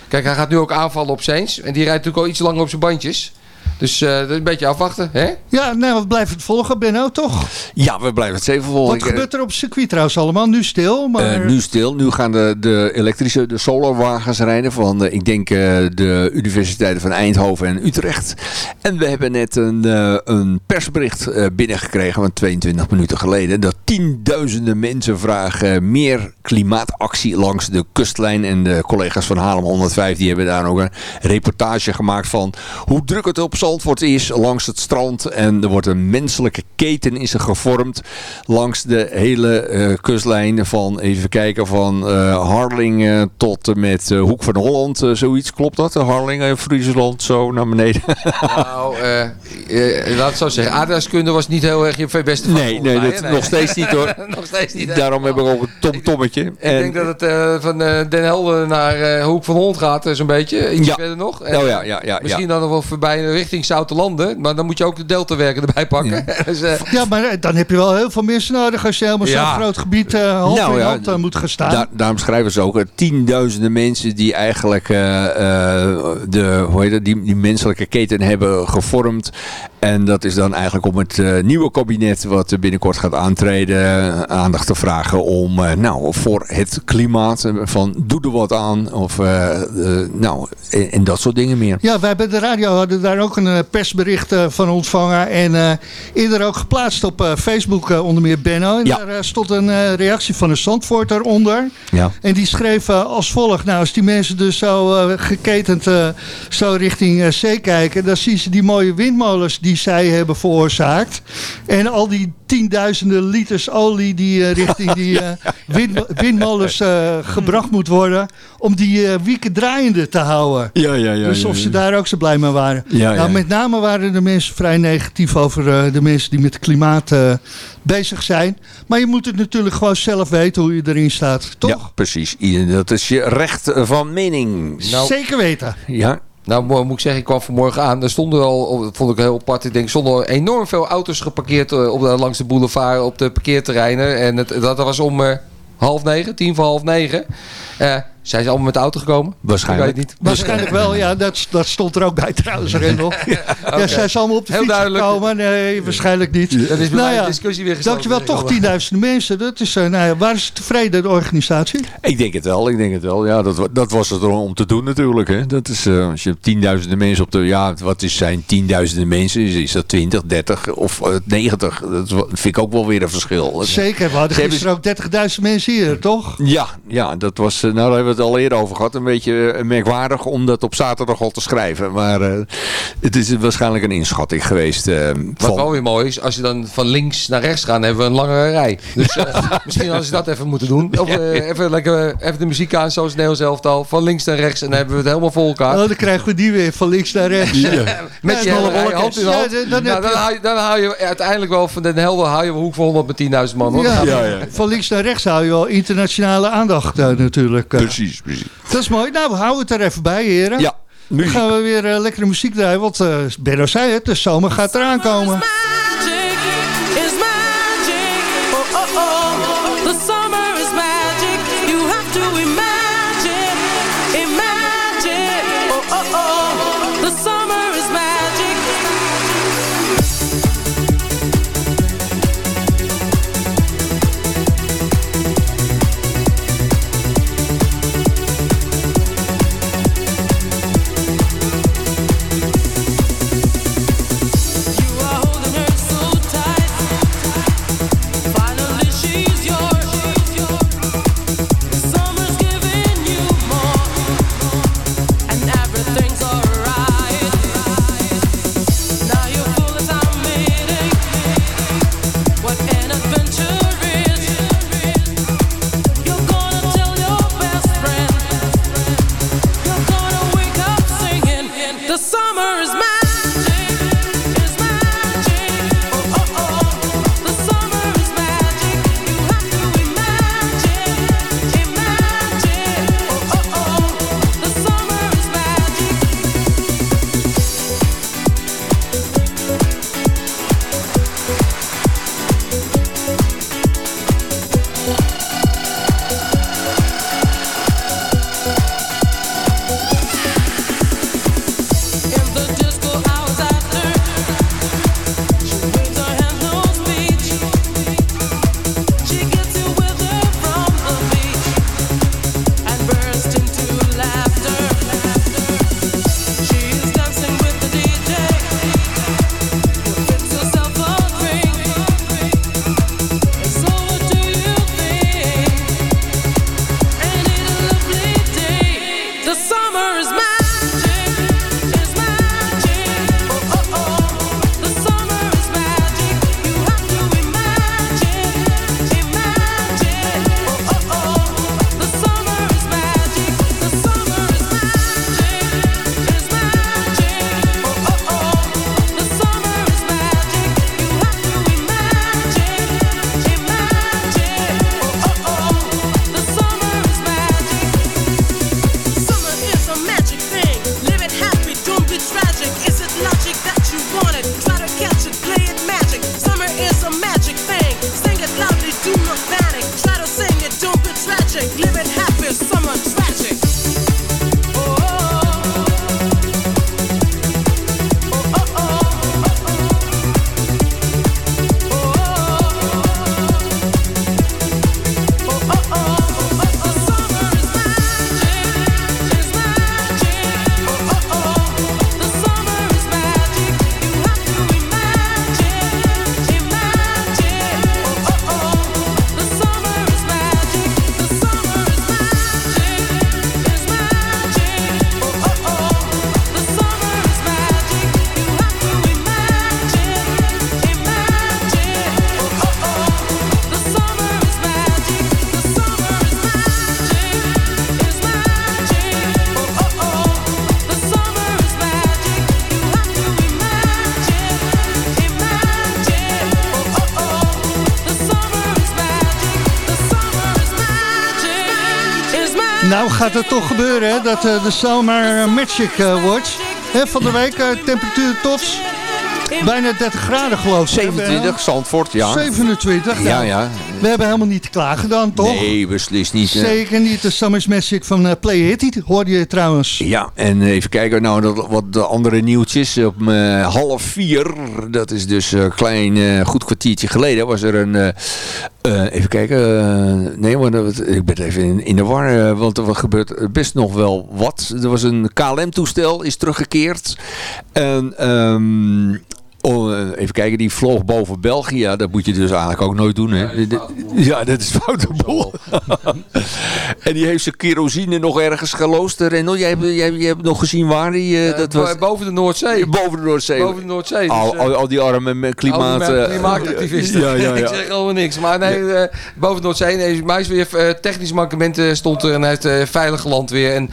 Kijk, hij gaat nu ook aanvallen op Sainz. En die rijdt natuurlijk al iets langer op zijn bandjes. Dus eh, dat is een beetje afwachten, hè? Ja, nou, we blijven het volgen, Benno, toch? Ja, we blijven het even volgen. Wat gebeurt er op het circuit trouwens allemaal? Nu stil, maar... Eh, nu stil. Nu gaan de, de elektrische, de solarwagens rijden van, eh, ik denk, eh, de universiteiten van Eindhoven en Utrecht. En we hebben net een, eh, een persbericht eh, binnengekregen van 22 minuten geleden. Dat tienduizenden mensen vragen meer klimaatactie langs de kustlijn. En de collega's van Haarlem 105 die hebben daar ook een reportage gemaakt van hoe druk het op Zandvoort is langs het strand. En er wordt een menselijke keten is er gevormd langs de hele eh, kustlijn van, even kijken, van eh Harlingen tot en met eh, Hoek van Holland, zoiets. Klopt dat? Harlingen, Friesland, zo naar beneden. Nou, laat het zo zeggen. Aardrijkskunde was niet heel erg je beste Nee, nee, dat nog steeds niet hoor. nog steeds niet. Daarom heb ik ook een tomtommetje. Ik denk dat het van Den Helder naar Hoek van Holland gaat, zo'n beetje. Iets Ja. verder nog. Oh ja, ja, ja. Misschien dan nog wel voorbij richting Zoutelanden. Maar dan moet je ook de Deltawerken erbij pakken. dus, eh, Ja, maar eh, dan heb je wel heel veel mensen nodig als je helemaal Ja. zo'n groot gebied eh half Nou in ja, hand moet gaan staan. Daar, daarom schrijven ze ook tienduizenden mensen die eigenlijk de, hoe heet het, die, die menselijke keten hebben gevormd. En dat is dan eigenlijk om het eh, nieuwe kabinet wat binnenkort gaat aantreden aandacht te vragen om eh, nou, voor het klimaat eh, van doe er wat aan of nou en, en dat soort dingen meer. Ja, wij bij de radio hadden daar ook een persbericht van ontvangen. En eerder ook geplaatst op Facebook, onder meer Benno. En Ja. daar stond een reactie van een Zandvoort daaronder. Ja. En die schreef als volgt. Nou, als die mensen dus zo geketend zo richting zee kijken... dan zien ze die mooie windmolens die zij hebben veroorzaakt. En al die tienduizenden liters olie die eh, richting die eh, wind- windmolens eh, gebracht moet worden... om die wieken draaiende te houden. Ja, ja, ja. Dus of ze daar ook zo blij mee waren. Ja, nou. Met name waren de mensen vrij negatief over de mensen die met het klimaat bezig zijn. Maar je moet het natuurlijk gewoon zelf weten hoe je erin staat, toch? Ja, precies. Dat is je recht van mening. Nou, Zeker weten. Ja, Nou, mo- moet ik zeggen, ik kwam vanmorgen aan. Er stonden al, dat vond ik heel apart. Ik denk, er al enorm veel auto's geparkeerd eh, op langs de boulevard op de parkeerterreinen. En dat was om eh, half negen, tien voor half negen. Eh, zijn ze allemaal met de auto gekomen? Waarschijnlijk. Ik weet het niet. Waarschijnlijk wel, ja, dat, dat stond er ook bij trouwens, Rendel. Ja, oké. zijn ze allemaal op de Heel fiets duidelijk. gekomen? Nee, waarschijnlijk niet. Nou Dat is bij de discussie weer gesloten. Dankjewel, toch tienduizenden mensen. Dat is, eh, nou ja, waar is tevreden, de organisatie? Ik denk het wel, ik denk het wel. Ja, dat, dat was het om te doen natuurlijk. Hè. Dat is, eh, als je tienduizenden mensen op de... Ja, wat is zijn tienduizenden mensen? Is, is dat 20, 30 of eh, 90? Dat vind ik ook wel weer een verschil. Zeker, we hadden gisteren ook 30.000 mensen hier, toch? Ja, ja, dat was... Nou, daar hebben we het al eerder over gehad. Een beetje eh, merkwaardig om dat op zaterdag al te schrijven. Maar eh, het is waarschijnlijk een inschatting geweest. eh, Wat van, wel weer mooi is, als je dan van links naar rechts gaat, dan hebben we een langere rij. Dus eh, misschien hadden ze dat even moeten doen. Of eh, even, lekker, even de muziek aan, zoals Nederlands elftal. Van links naar rechts en dan hebben we het helemaal voor elkaar. Oh, dan krijgen we die weer van links naar rechts. Met je Ja, hand in hand. dan- dan Nou, dan, hou je, dan hou je uiteindelijk wel van Den Helder hou je hoek voor 100 met 10.000 man. hoor. Ja, van links naar rechts hou je wel internationale aandacht eh, natuurlijk. eh. Precies, precies. Dat is mooi. Nou, we houden het er even bij, heren. Ja, Dan muziek. gaan we weer eh, lekkere muziek draaien, want eh Benno zei het, de zomer gaat eraan komen. Gaat het toch gebeuren hè, dat eh, de zomer magic eh, wordt. Hè, van de week eh, temperatuur tot bijna 30 graden geloof ik. hè, 27, Benno? Zandvoort, ja. 27, Ja, nou, ja. We hebben helemaal niet te klagen dan, toch? Nee, beslist niet. Zeker niet. De Summer's Magic van Play It It, hoorde je trouwens. Ja, en even kijken, nou, dat, wat de andere nieuwtjes. Op half vier, dat is dus een klein goed kwartiertje geleden, was er een... eh, even kijken, eh, nee, maar dat, ik ben even in, de war, eh, want er gebeurt best nog wel wat. Er was een KLM-toestel, is teruggekeerd. En... ehm, Oh, eh, even kijken, die vloog boven België. Ja, dat moet je dus eigenlijk ook nooit doen. Hè? Ja, dat is foute boel. en die heeft zijn kerosine nog ergens geloosd. Renno, jij hebt, jij, jij hebt nog gezien waar die... eh, dat was, Boven de Noordzee. boven de Noordzee. Boven de Noordzee. dus, al, eh, al, al die arme me- klimaat... Al die klimaatactivisten. Ja, ja, ik zeg gewoon niks. Maar nee, boven de Noordzee, nee, mij is weer technisch mankementen stond er en hij heeft veilig geland weer. En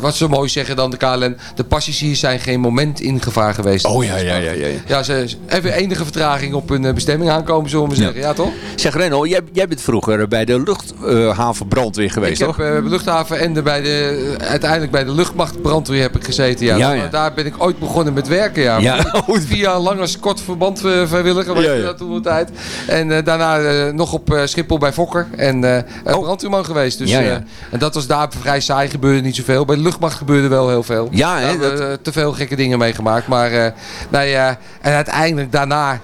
wat ze mooi zeggen dan de KLM, de passagiers zijn geen moment in gevaar geweest. Oh ja, ja, ja. ja. Ja, ze even enige vertraging op hun eh, bestemming aankomen, zullen we zeggen. Ja, toch? Zeg Renno, jij, jij bent vroeger bij de luchthavenbrandweer geweest, ik toch? heb eh, bij de luchthaven en de, bij de, eh, uiteindelijk bij de luchtmachtbrandweer heb ik gezeten. Ja. Ja, Dan- ja. Daar ben ik ooit begonnen met werken. Ja. Ja. Via een lang als kort verband vrijwilliger. ja. dat toen de tijd. En daarna nog op Schiphol bij Fokker. En eh, brandweerman geweest. Dus, en dat was daar vrij saai. Gebeurde niet zoveel. Bij de luchtmacht gebeurde wel heel veel. Ja, hè, hebben eh, te veel gekke dingen meegemaakt. Maar nou ja, en uiteindelijk daarna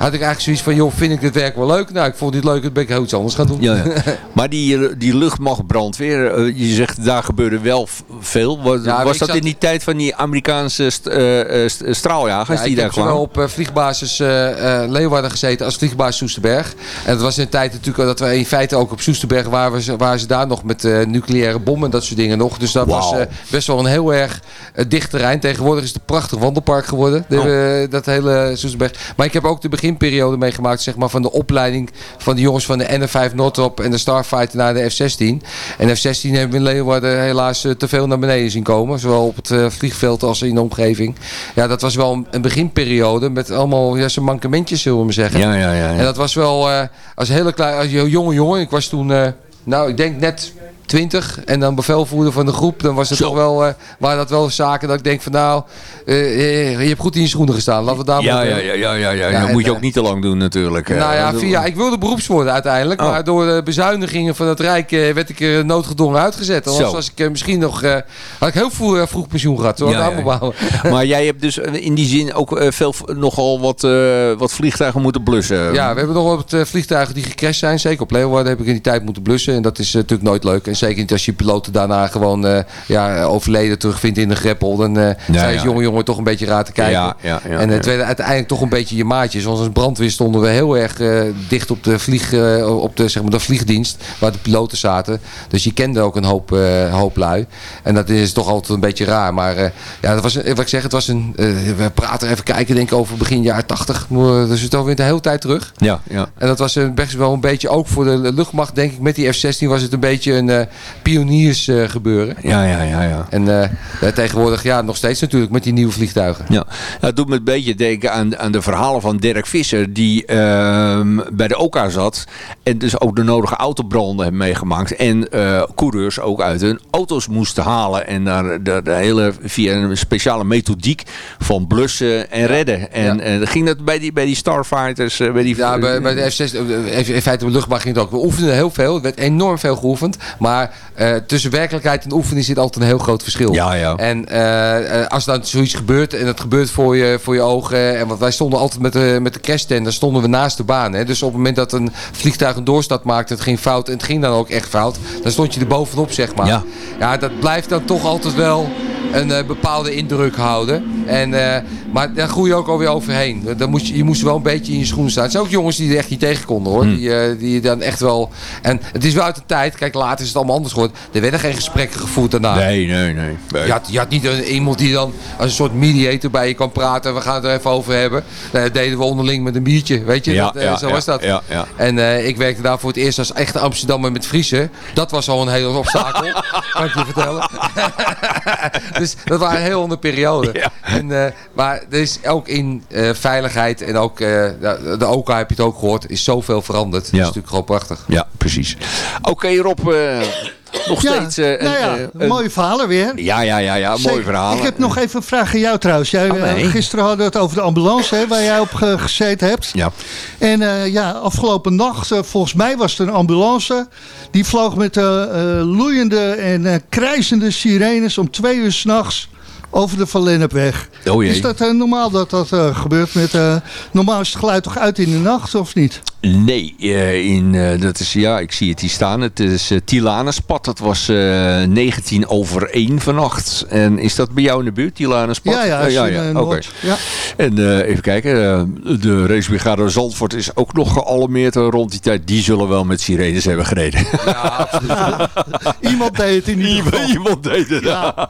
had ik eigenlijk zoiets van, joh, vind ik dit werk wel leuk? Nou, ik vond dit leuk, dan ben ik heel iets anders gaan doen. Ja, ja. Maar die, eh, die luchtmachtbrandweer, eh, je zegt daar gebeurde wel veel. Was, Ja, dat zat- in die tijd van die Amerikaanse st- eh, st- straaljagers Ja, die ik daar heb kwamen? op vliegbasis Leeuwarden gezeten als vliegbasis Soesterberg. En dat was in de tijd natuurlijk dat we in feite ook op Soesterberg waren, ze- waren ze daar nog met nucleaire bommen en dat soort dingen nog. Dus dat was best wel een heel erg dicht terrein. Tegenwoordig is het een prachtig wandelpark geworden. De, Oh. dat hele Soesterberg. Maar ik heb ook de beginperiode meegemaakt zeg maar, van de opleiding van de jongens van de NF5 Noordrop en de Starfighter naar de F-16. En F-16 hebben we in Leeuwarden helaas eh, te veel naar beneden zien komen. Zowel op het eh, vliegveld als in de omgeving. Ja, dat was wel een, beginperiode met allemaal ja, zijn mankementjes, zullen we maar zeggen. Ja, ja, ja. En dat was wel eh, als hele klein, als je- jonge jongen. Ik was toen, nou, ik denk net 20 en dan bevelvoerder van de groep. Dan was het Zo. toch wel, eh, waren dat wel zaken dat ik denk van nou, eh, eh, je hebt goed in je schoenen gestaan. Laten we daar Ja, maar ja, ja, ja, ja, ja. Ja, Dat moet je ook niet te lang doen natuurlijk. nou ja, via, ik wilde beroeps worden uiteindelijk. Oh. Maar door de bezuinigingen van het Rijk werd ik er noodgedwongen uitgezet. Anders was ik misschien nog... had ik heel vroeg, vroeg pensioen gehad. Ja, ja. Maar jij hebt dus in die zin ook veel, nogal wat, wat vliegtuigen moeten blussen. Ja, we hebben nog wat vliegtuigen die gecrashed zijn. Zeker op Leeuwarden heb ik in die tijd moeten blussen. En dat is natuurlijk nooit leuk. En zeker niet als je piloten daarna gewoon eh, ja, overleden terugvindt in de greppel. Dan eh als ja. jonge jongen toch een beetje raar te kijken. Ja, en het werden uiteindelijk toch een beetje je maatjes. Want als brandweer stonden we heel erg eh, dicht op de, vlieg, eh, op de, zeg maar, de vliegdienst. Waar de piloten zaten. Dus je kende ook een hoop, eh, hoop lui. En dat is toch altijd een beetje raar. Maar eh, ja, dat was, wat ik zeg, het was een... eh, we praten even kijken denk ik over begin jaren 80. Dus het alweer de hele tijd terug. Ja, ja. En dat was een- best wel een beetje ook voor de luchtmacht, denk ik. Met die F-16 was het een beetje een eh pioniers eh, gebeuren. Ja, ja, ja, ja. En eh, eh, tegenwoordig, ja, nog steeds natuurlijk met die nieuwe vliegtuigen. Ja, Nou, het doet me een beetje denken aan, aan de verhalen van Dirk Visser, die ehm, bij de OK zat en dus ook de nodige autobranden heeft meegemaakt. En eh, coureurs ook uit hun auto's moesten halen en daar de, de hele, via een speciale methodiek van blussen en redden. En, en ging dat bij die, bij die Starfighters, eh, bij die... Ja, bij, bij de F-16, eh, in feite de luchtmacht ging het ook. We oefenden heel veel, er werd enorm veel geoefend. Maar eh, tussen werkelijkheid en oefening zit altijd een heel groot verschil. Ja, ja. En eh, eh, als dan zoiets gebeurt en het gebeurt voor je, voor je ogen. En want wij stonden altijd met de, met de crashtent, dan stonden we naast de baan. Hè. Dus op het moment dat een vliegtuig een doorstart maakte, het ging fout en het ging dan ook echt fout. Dan stond je er bovenop, zeg maar. Ja. ja dat blijft dan toch altijd wel een bepaalde indruk houden. En, maar daar groei je ook alweer overheen. Dan moest je, je moest wel een beetje in je schoenen staan. Het zijn ook jongens die er echt niet tegen konden hoor. Hmm. Die, eh, die dan echt wel... En het is wel uit de tijd. Kijk, later is het allemaal anders geworden. Er werden geen gesprekken gevoerd daarna. Nee, nee, nee. nee. Je had, je had niet een, iemand die dan als een soort mediator bij je kan praten. We gaan het er even over hebben. Dat deden we onderling met een biertje. Weet je, Ja, dat, eh, ja, zo ja, was dat. ja, ja. En eh, ik werkte daar voor het eerst als echte Amsterdammer met Friese. Dat was al een hele obstakel. kan ik je vertellen. dus dat waren een heel andere periode. En, eh, maar er is ook in eh, veiligheid en ook eh, de, de OKA heb je het ook gehoord. Is zoveel veranderd. Dat is natuurlijk gewoon prachtig. Ja, precies. Oké Rob, eh, nog Ja, steeds... eh, nou ja, een, een- mooie verhalen weer. Ja, ja, ja, ja mooi verhaal. Ik heb nog even een vraag aan jou trouwens. Jij, Oh, eh, nee. gisteren hadden we het over de ambulance hè, waar jij op ge- gezeten hebt. Ja. En ja, afgelopen nacht, volgens mij was het een ambulance. Die vloog met loeiende en krijzende sirenes om twee uur s'nachts over de Van Lennepweg. Oh. Is dat normaal dat dat gebeurt? Met, eh, normaal is het geluid toch uit in de nacht of niet? Nee, eh, in, eh, dat is, ja, ik zie het hier staan. Het is uh, Tilanuspad. Dat was eh 19 over 1 vannacht. En is dat bij jou in de buurt, Tilanuspad? Ja, ja, in, eh, Oké. Ja. En even kijken, de racebrigade Zandvoort is ook nog gealarmeerd rond die tijd. Die zullen wel met sirenes hebben gereden. Iemand deed het in ieder geval. Iemand deed het. Maar,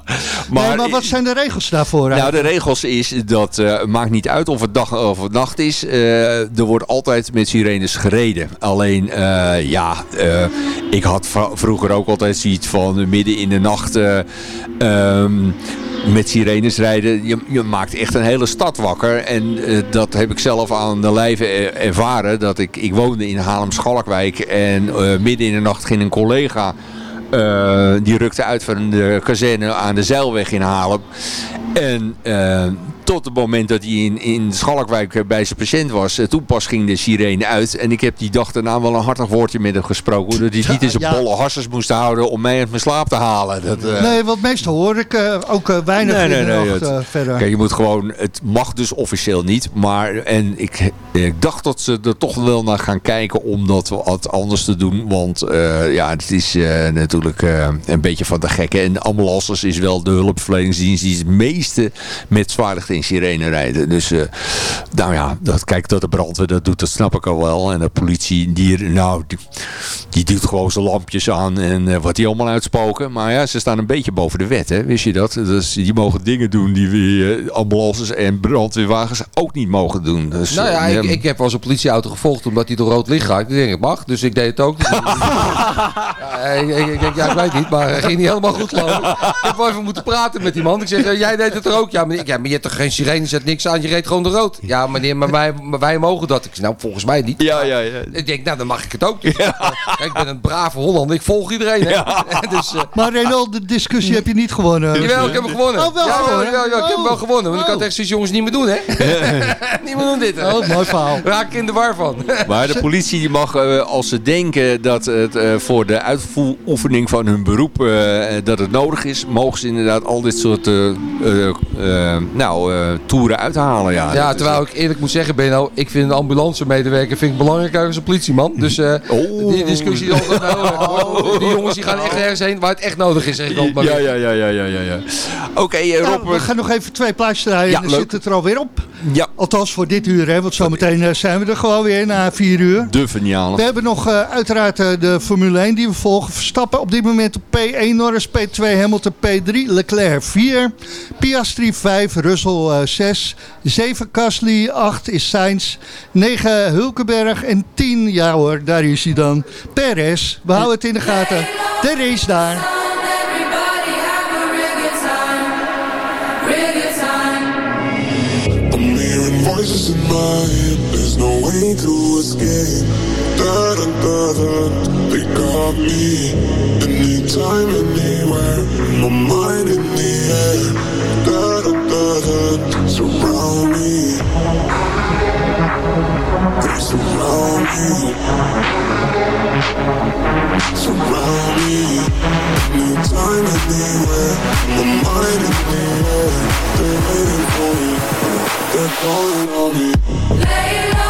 nee, maar wat zijn de regels daarvoor Nou, eigenlijk? de regels is dat maakt niet uit of het dag of het nacht is. er wordt altijd met sirenes gereden. Alleen, eh, ja, eh, ik had vroeger ook altijd zoiets van midden in de nacht eh, ehm, met sirenes rijden. Je, je maakt echt een hele stad wakker. En eh, dat heb ik zelf aan de lijve eh, ervaren. Dat ik, ik woonde in Haarlem-Schalkwijk en eh, midden in de nacht ging een collega... Eh, die rukte uit van de kazerne aan de Zeilweg in Haarlem. En eh, tot het moment dat hij in, in Schalkwijk eh, bij zijn patiënt was, eh, toen pas ging de sirene uit. En ik heb die dag daarna wel een hartig woordje met hem gesproken. Dat hij niet in zijn bolle harsers moest houden om mij uit mijn slaap te halen. Dat, eh, Nee, want meestal hoor ik ook weinig Nee, nacht het- verder. Kijk, je moet gewoon, het mag dus officieel niet. Maar, en ik, ik dacht dat ze er toch wel naar gaan kijken om dat wat anders te doen. Want ja, het is natuurlijk een beetje van de gekken. En ambulances is wel de hulpverleningsdienst die het meeste met zwaarlicht in sirene rijden. Dus eh, nou ja, dat, kijk dat de brandweer dat doet, dat snap ik al wel. En de politie, die, nou, die, die doet gewoon zijn lampjes aan en eh, wat die allemaal uitspoken. Maar ja, ze staan een beetje boven de wet, hè? wist je dat? Dus die mogen dingen doen die we eh, ambulances en brandweerwagens ook niet mogen doen. Dus, Nou ja, ik, ik heb wel eens een politieauto gevolgd omdat hij door rood licht gaat. Ik denk, ik mag, dus ik deed het ook. ja, ik, ik, ik denk, ja, ik weet niet, maar het ging niet helemaal goed geloof ik. Heb wel even moeten praten met die man. Ik zeg, jij deed het er ook. Ja, maar, ja, maar je hebt toch geen sirene, je zet niks aan, je reed gewoon de rood. Ja, meneer, maar wij, maar wij mogen dat. Ik zeg, nou, volgens mij niet. Ja, ja, ja. Ik denk, nou, dan mag ik het ook. Dus, ik ben een brave Hollander, ik volg iedereen. Hè? dus, eh, Maar Renal, de discussie heb je niet gewonnen. Jawel, ik heb hem gewonnen. Oh, wel ja? Ja, ja, ik heb hem wel gewonnen. Want ik had echt zoiets, jongens, niet meer doen, hè? niet meer doen dit, hè? Oh, mooi verhaal. Raak ik in de war van. Maar de politie die mag, eh, als ze denken dat het eh, voor de uitvoeroefening van hun beroep eh, dat het nodig is, mogen ze inderdaad al dit soort eh, eh, eh, nou, eh, toeren uithalen. Ja, Ja, terwijl ik eerlijk moet zeggen, Benno, ik vind een ambulancemedewerker vind ik belangrijker als een politieman. Dus eh, Oh. die discussie is altijd erg hoor. Die jongens die gaan echt ergens heen waar het echt nodig is, zeg ik maar Ja, ja, ja, ja, ja, ja. ja. Oké, eh, Nou, Rob. we gaan nog even twee plaatjes draaien Ja, en dan leuk. zit het er alweer op. Ja. Althans voor dit uur, hè, want zometeen eh, zijn we er gewoon weer na vier uur. De finale. We hebben nog eh, uiteraard eh, de Formule 1 die we volgen. Verstappen op dit moment op P1, Norris P2, Hamilton P3, Leclerc 4, Piastri 5, Russell eh, 6, 7 Gasly, 8 is Sainz, 9 Hulkenberg en 10, ja hoor, daar is hij dan, Perez. We houden het in de gaten. De race daar. To escape. Da da da da, they got me. Anytime, anywhere, my mind in the air. Da da, surround me. They surround me. Surround me. The. They're waiting for me. They're calling on me. Lay low,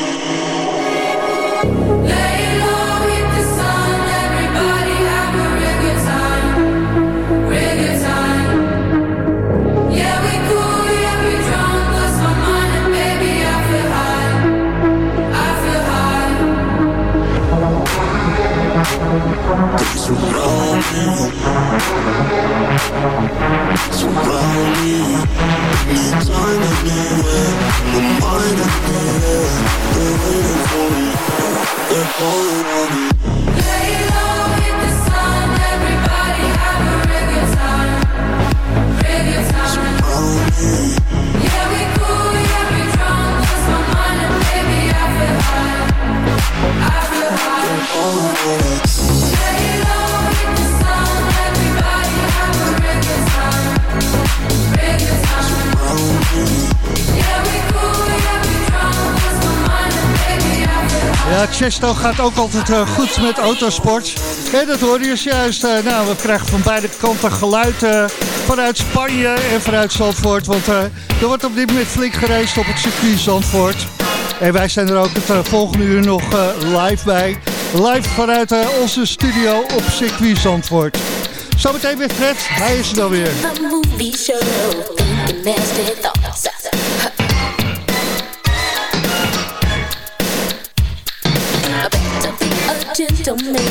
Chesto gaat ook altijd eh, goed met autosport. En dat hoorde je juist. Eh, nou, we krijgen van beide kanten geluiden eh, vanuit Spanje en vanuit Zandvoort. Want er wordt op dit moment flink gereisd op het circuit Zandvoort. En wij zijn er ook het volgende uur nog live bij. Live vanuit onze studio op circuit Zandvoort. Zometeen weer Fred, hij is er dan weer. 없네.